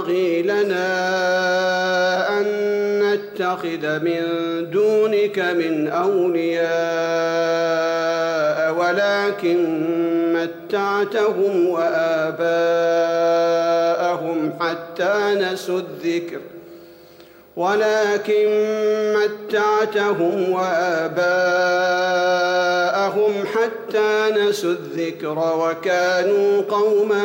ينبغي لنا أن نتخذ من دونك من أولياء ولكن متعتهم وآباءهم حتى نسوا الذكر. ولكن متعتهم وآباءهم حتى نسوا الذكر وكانوا قوما